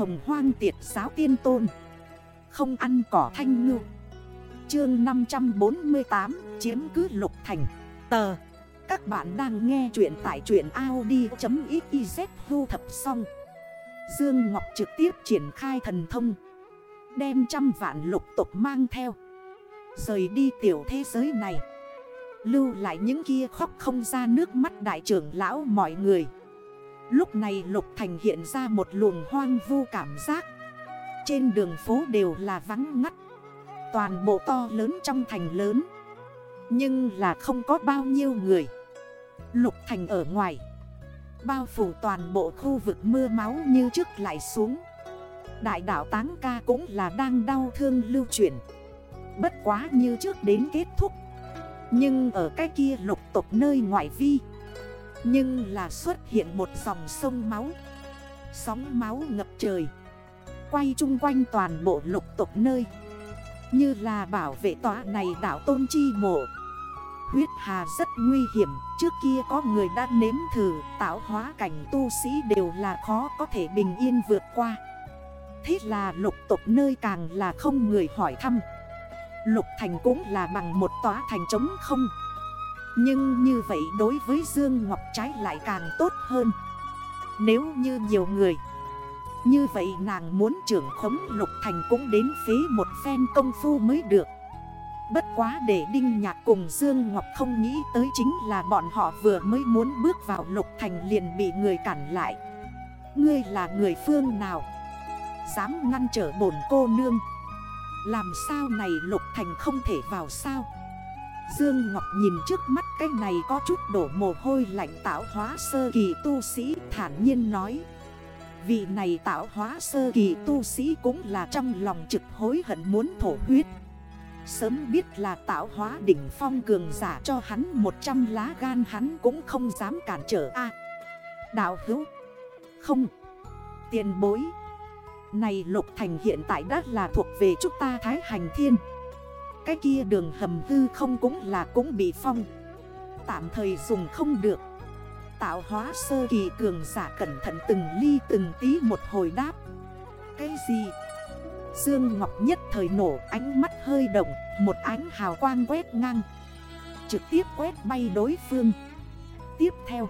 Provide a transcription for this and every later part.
hồng hoang tiệt giáo tiên tôn. Không ăn cỏ thanh ngư. Chương 548 chiếm cứ lục thành. Tờ. Các bạn đang nghe chuyện tại chuyện Audi.xyz thu thập xong. Dương Ngọc trực tiếp triển khai thần thông. Đem trăm vạn lục tục mang theo. Rời đi tiểu thế giới này. Lưu lại những kia khóc không ra nước mắt đại trưởng lão mọi người. Lúc này Lục Thành hiện ra một luồng hoang vu cảm giác. Trên đường phố đều là vắng ngắt. Toàn bộ to lớn trong thành lớn. Nhưng là không có bao nhiêu người. Lục Thành ở ngoài. Bao phủ toàn bộ khu vực mưa máu như trước lại xuống. Đại đảo Táng Ca cũng là đang đau thương lưu chuyển. Bất quá như trước đến kết thúc. Nhưng ở cái kia lục tục nơi ngoại vi nhưng là xuất hiện một dòng sông máu. Sóng máu ngập trời. Quay chung quanh toàn bộ lục tục nơi. Như là bảo vệ tòa này đảo Tôn Chi Mộ. Huyết hà rất nguy hiểm. Trước kia có người đã nếm thử, Tạo hóa cảnh tu sĩ đều là khó có thể bình yên vượt qua. Thế là lục tục nơi càng là không người hỏi thăm. Lục thành cũng là bằng một tòa thành trống không. Nhưng như vậy đối với Dương Ngọc trái lại càng tốt hơn. Nếu như nhiều người, Như vậy nàng muốn trưởng khống lục thành cũng đến phí một phen công phu mới được. Bất quá để Đinh Nhạc cùng Dương Ngọc không nghĩ tới chính là bọn họ vừa mới muốn bước vào lục thành liền bị người cản lại. Ngươi là người phương nào? Dám ngăn trở bổn cô nương? Làm sao này lục thành không thể vào sao? Dương Ngọc nhìn trước mắt cái này có chút đổ mồ hôi lạnh tạo hóa sơ kỳ tu sĩ thản nhiên nói. Vị này tạo hóa sơ kỳ tu sĩ cũng là trong lòng trực hối hận muốn thổ huyết. Sớm biết là tạo hóa đỉnh phong cường giả cho hắn 100 lá gan hắn cũng không dám cản trở a. Đạo hữu. Không. Tiền bối. Này lục thành hiện tại đã là thuộc về chúng ta Thái Hành Thiên. Cái kia đường hầm hư không cũng là cũng bị phong. Tạm thời dùng không được. Tạo hóa sơ kỳ cường giả cẩn thận từng ly từng tí một hồi đáp. Cái gì? Dương Ngọc nhất thời nổ ánh mắt hơi động, Một ánh hào quang quét ngang. Trực tiếp quét bay đối phương. Tiếp theo,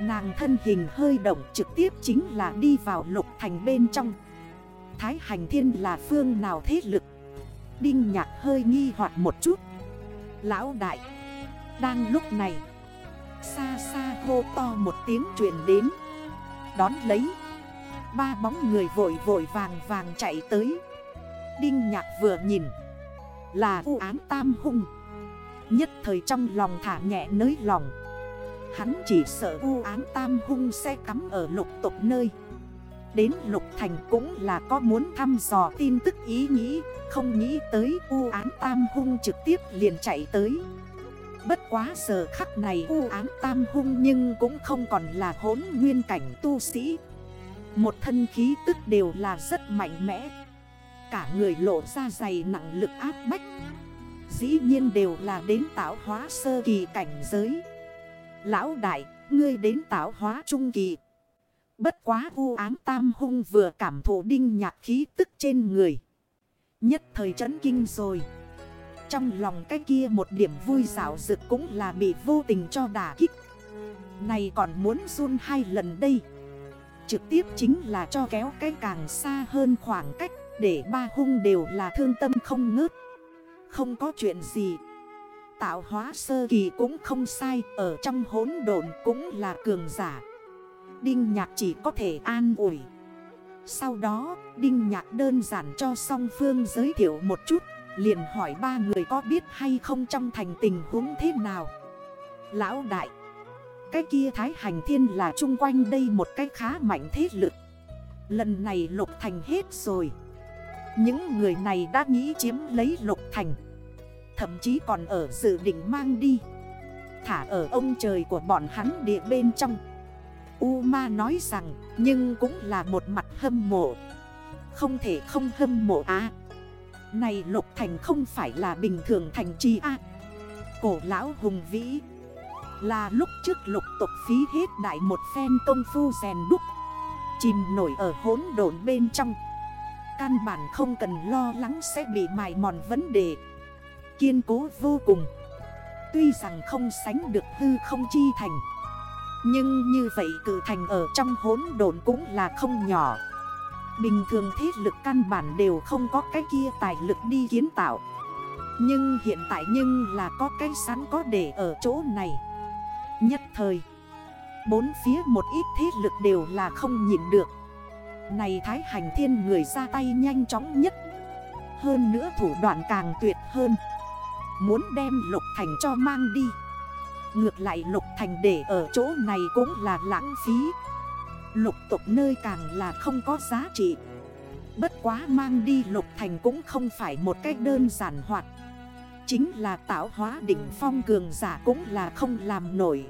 Nàng thân hình hơi động trực tiếp chính là đi vào lục thành bên trong. Thái hành thiên là phương nào thế lực? Đinh nhạc hơi nghi hoặc một chút. Lão đại, Đang lúc này, Xa xa hô to một tiếng truyền đến. Đón lấy, Ba bóng người vội vội vàng vàng chạy tới. Đinh nhạc vừa nhìn, Là vụ án tam hung. Nhất thời trong lòng thả nhẹ nới lòng. Hắn chỉ sợ u án tam hung sẽ cắm ở lục tục nơi. Đến lục thành cũng là có muốn thăm dò tin tức ý nghĩ Không nghĩ tới u án tam hung trực tiếp liền chạy tới. Bất quá giờ khắc này u án tam hung nhưng cũng không còn là hốn nguyên cảnh tu sĩ. Một thân khí tức đều là rất mạnh mẽ. Cả người lộ ra dày nặng lực áp bách. Dĩ nhiên đều là đến tạo hóa sơ kỳ cảnh giới. Lão đại, ngươi đến tạo hóa trung kỳ Bất quá u ám tam hung vừa cảm thụ đinh nhạc khí tức trên người. Nhất thời chấn kinh rồi. Trong lòng cái kia một điểm vui dạo rực cũng là bị vô tình cho đả kích. Này còn muốn run hai lần đây. Trực tiếp chính là cho kéo cái càng xa hơn khoảng cách Để ba hung đều là thương tâm không ngớt. Không có chuyện gì. Tạo hóa sơ kỳ cũng không sai, Ở trong hốn độn cũng là cường giả. Đinh nhạc chỉ có thể an ủi. Sau đó, Đinh nhạc đơn giản cho song phương giới thiệu một chút, Liền hỏi ba người có biết hay không trong thành tình huống thế nào. Lão đại, cái kia Thái Hành Thiên là chung quanh đây một cái khá mạnh thế lực. Lần này Lục Thành hết rồi. Những người này đã nghĩ chiếm lấy Lục Thành. Thậm chí còn ở dự định mang đi. Thả ở ông trời của bọn hắn địa bên trong. U Ma nói rằng, Nhưng cũng là một mặt hâm mộ. Không thể không hâm mộ á Này Lục Thành không phải là bình thường thành trì á Cổ lão hùng vĩ. Là lúc trước lục tục phí hết đại một phen công phu rèn đúc. Chìm nổi ở hốn độn bên trong. Căn bản không cần lo lắng sẽ bị mài mòn vấn đề. Kiên cố vô cùng. Tuy rằng không sánh được hư không chi thành nhưng như vậy cử thành ở trong hốn độn cũng là không nhỏ. Bình thường thế lực căn bản đều không có cái kia tài lực đi kiến tạo. Nhưng hiện tại nhưng là có cái sẵn có để ở chỗ này. Nhất thời, Bốn phía một ít thế lực đều là không nhịn được. Này thái hành thiên người ra tay nhanh chóng nhất. Hơn nữa thủ đoạn càng tuyệt hơn. Muốn đem lục thành cho mang đi. Ngược lại lục thành để ở chỗ này cũng là lãng phí. Lục tục nơi càng là không có giá trị. Bất quá mang đi lục thành cũng không phải một cách đơn giản hoạt. Chính là tạo hóa đỉnh phong cường giả cũng là không làm nổi.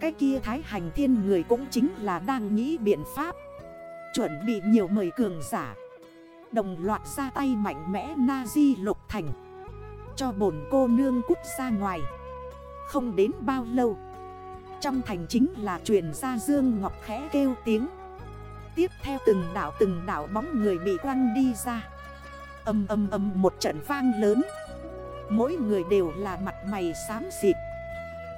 Cái kia thái hành thiên người cũng chính là đang nghĩ biện pháp. Chuẩn bị nhiều mời cường giả. Đồng loạt ra tay mạnh mẽ Nazi di lục thành. Cho bổn cô nương cút ra ngoài. Không đến bao lâu. Trong thành chính là truyền ra Dương Ngọc khẽ kêu tiếng. Tiếp theo từng đảo từng đảo bóng người bị quăng đi ra. Âm âm âm một trận vang lớn. Mỗi người đều là mặt mày xám xịt.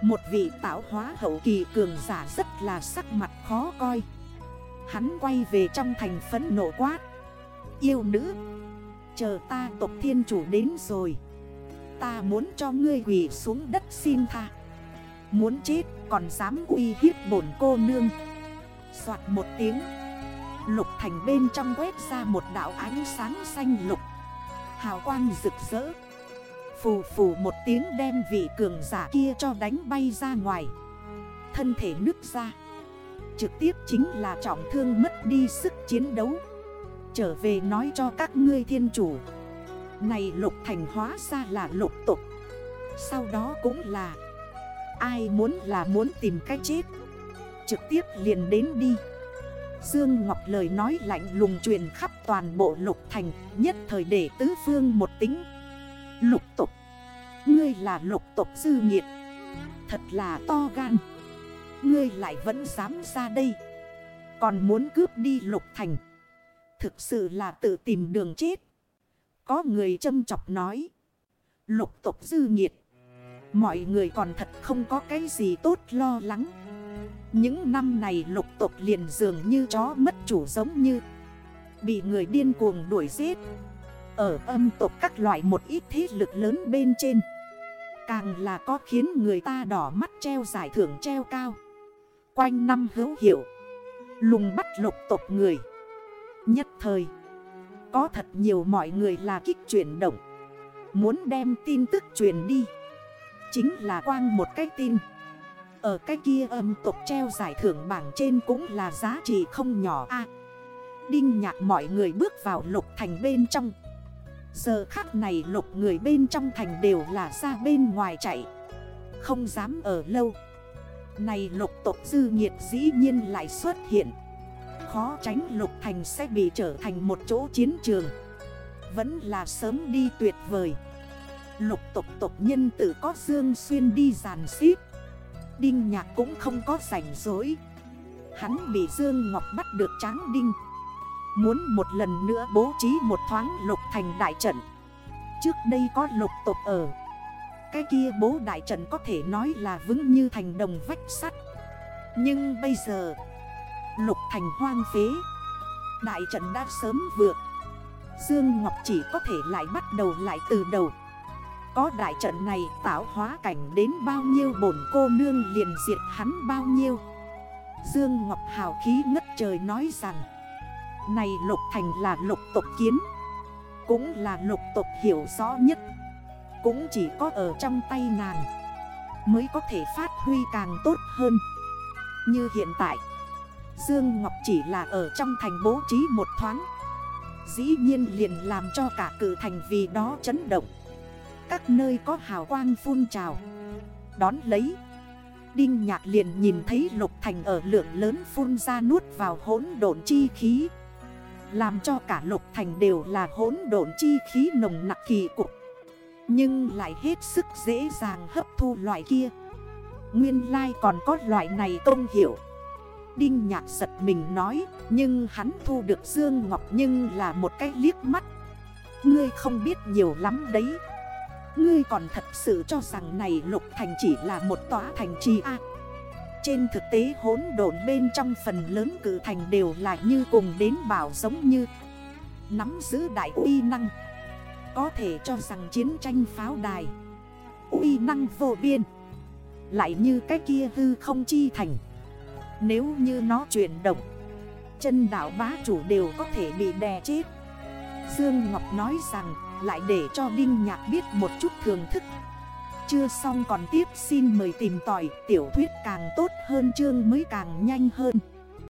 Một vị tạo hóa hậu kỳ cường giả rất là sắc mặt khó coi. Hắn quay về trong thành phấn nổ quát. Yêu nữ, Chờ ta tộc thiên chủ đến rồi. Ta muốn cho ngươi quỷ xuống đất xin tha. Muốn chết, còn dám uy hiếp bổn cô nương. Xoạt một tiếng, Lục thành bên trong quét ra một đảo ánh sáng xanh lục. Hào quang rực rỡ. Phù phù một tiếng đem vị cường giả kia cho đánh bay ra ngoài. Thân thể nứt ra. Trực tiếp chính là trọng thương mất đi sức chiến đấu. Trở về nói cho các ngươi thiên chủ. Này lục thành hóa ra là lục tục. Sau đó cũng là, Ai muốn là muốn tìm cách chết. Trực tiếp liền đến đi. Dương Ngọc lời nói lạnh lùng truyền khắp toàn bộ lục thành, Nhất thời để tứ phương một tính. Lục tục. Ngươi là lục tục dư nghiệt. Thật là to gan. Ngươi lại vẫn dám ra đây. Còn muốn cướp đi lục thành. Thực sự là tự tìm đường chết. Có người châm chọc nói. Lục tục dư nghiệt Mọi người còn thật không có cái gì tốt lo lắng. Những năm này lục tục liền dường như chó mất chủ giống như. Bị người điên cuồng đuổi giết. Ở âm tục các loại một ít thế lực lớn bên trên. Càng là có khiến người ta đỏ mắt treo giải thưởng treo cao. Quanh năm hữu hiệu. Lùng bắt lục tục người. Nhất thời có thật nhiều mọi người là kích chuyển động. Muốn đem tin tức truyền đi. Chính là quang một cái tin. Ở cái kia âm tục treo giải thưởng bảng trên cũng là giá trị không nhỏ a. À, Đinh nhạc mọi người bước vào lục thành bên trong. Giờ khắc này lục người bên trong thành đều là ra bên ngoài chạy. Không dám ở lâu. Này lục tộc dư nhiệt dĩ nhiên lại xuất hiện. Khó tránh lục thành sẽ bị trở thành một chỗ chiến trường. Vẫn là sớm đi tuyệt vời. Lục tộc tộc nhân tự có dương xuyên đi giàn xíp Đinh nhạc cũng không có rảnh rối Hắn bị Dương Ngọc bắt được tráng đinh. Muốn một lần nữa bố trí một thoáng lục thành đại trận. Trước đây có lục tộc ở. Cái kia bố đại trận có thể nói là vững như thành đồng vách sắt. Nhưng bây giờ Lục thành hoang phế. Đại trận đã sớm vượt. Dương Ngọc chỉ có thể lại bắt đầu lại từ đầu. Có đại trận này tạo hóa cảnh đến bao nhiêu bổn cô nương liền diệt hắn bao nhiêu. Dương Ngọc hào khí ngất trời nói rằng, Này lục thành là lục tộc kiến, Cũng là lục tộc hiểu rõ nhất, Cũng chỉ có ở trong tay nàng Mới có thể phát huy càng tốt hơn. Như hiện tại Dương Ngọc chỉ là ở trong thành bố trí một thoáng. Dĩ nhiên liền làm cho cả cử thành vì đó chấn động. Các nơi có hào quang phun trào. Đón lấy, Đinh nhạc liền nhìn thấy lục thành ở lượng lớn phun ra nuốt vào hỗn độn chi khí. Làm cho cả lục thành đều là hỗn độn chi khí nồng nặng kỳ cục. Nhưng lại hết sức dễ dàng hấp thu loại kia. Nguyên lai còn có loại này công hiểu Đinh nhạc giật mình nói, Nhưng hắn thu được Dương Ngọc nhưng là một cái liếc mắt. Ngươi không biết nhiều lắm đấy. Ngươi còn thật sự cho rằng này lục thành chỉ là một tòa thành trì A Trên thực tế hốn độn bên trong phần lớn cử thành đều là như cùng đến bảo giống như Nắm giữ đại uy năng. Có thể cho rằng chiến tranh pháo đài, uy năng vô biên, Lại như cái kia hư không chi thành. Nếu như nó chuyển động, Chân đảo bá chủ đều có thể bị đè chết. Dương Ngọc nói rằng, lại để cho Đinh Nhạc biết một chút thường thức. Chưa xong còn tiếp, xin mời tìm tỏi tiểu thuyết càng tốt hơn, chương mới càng nhanh hơn.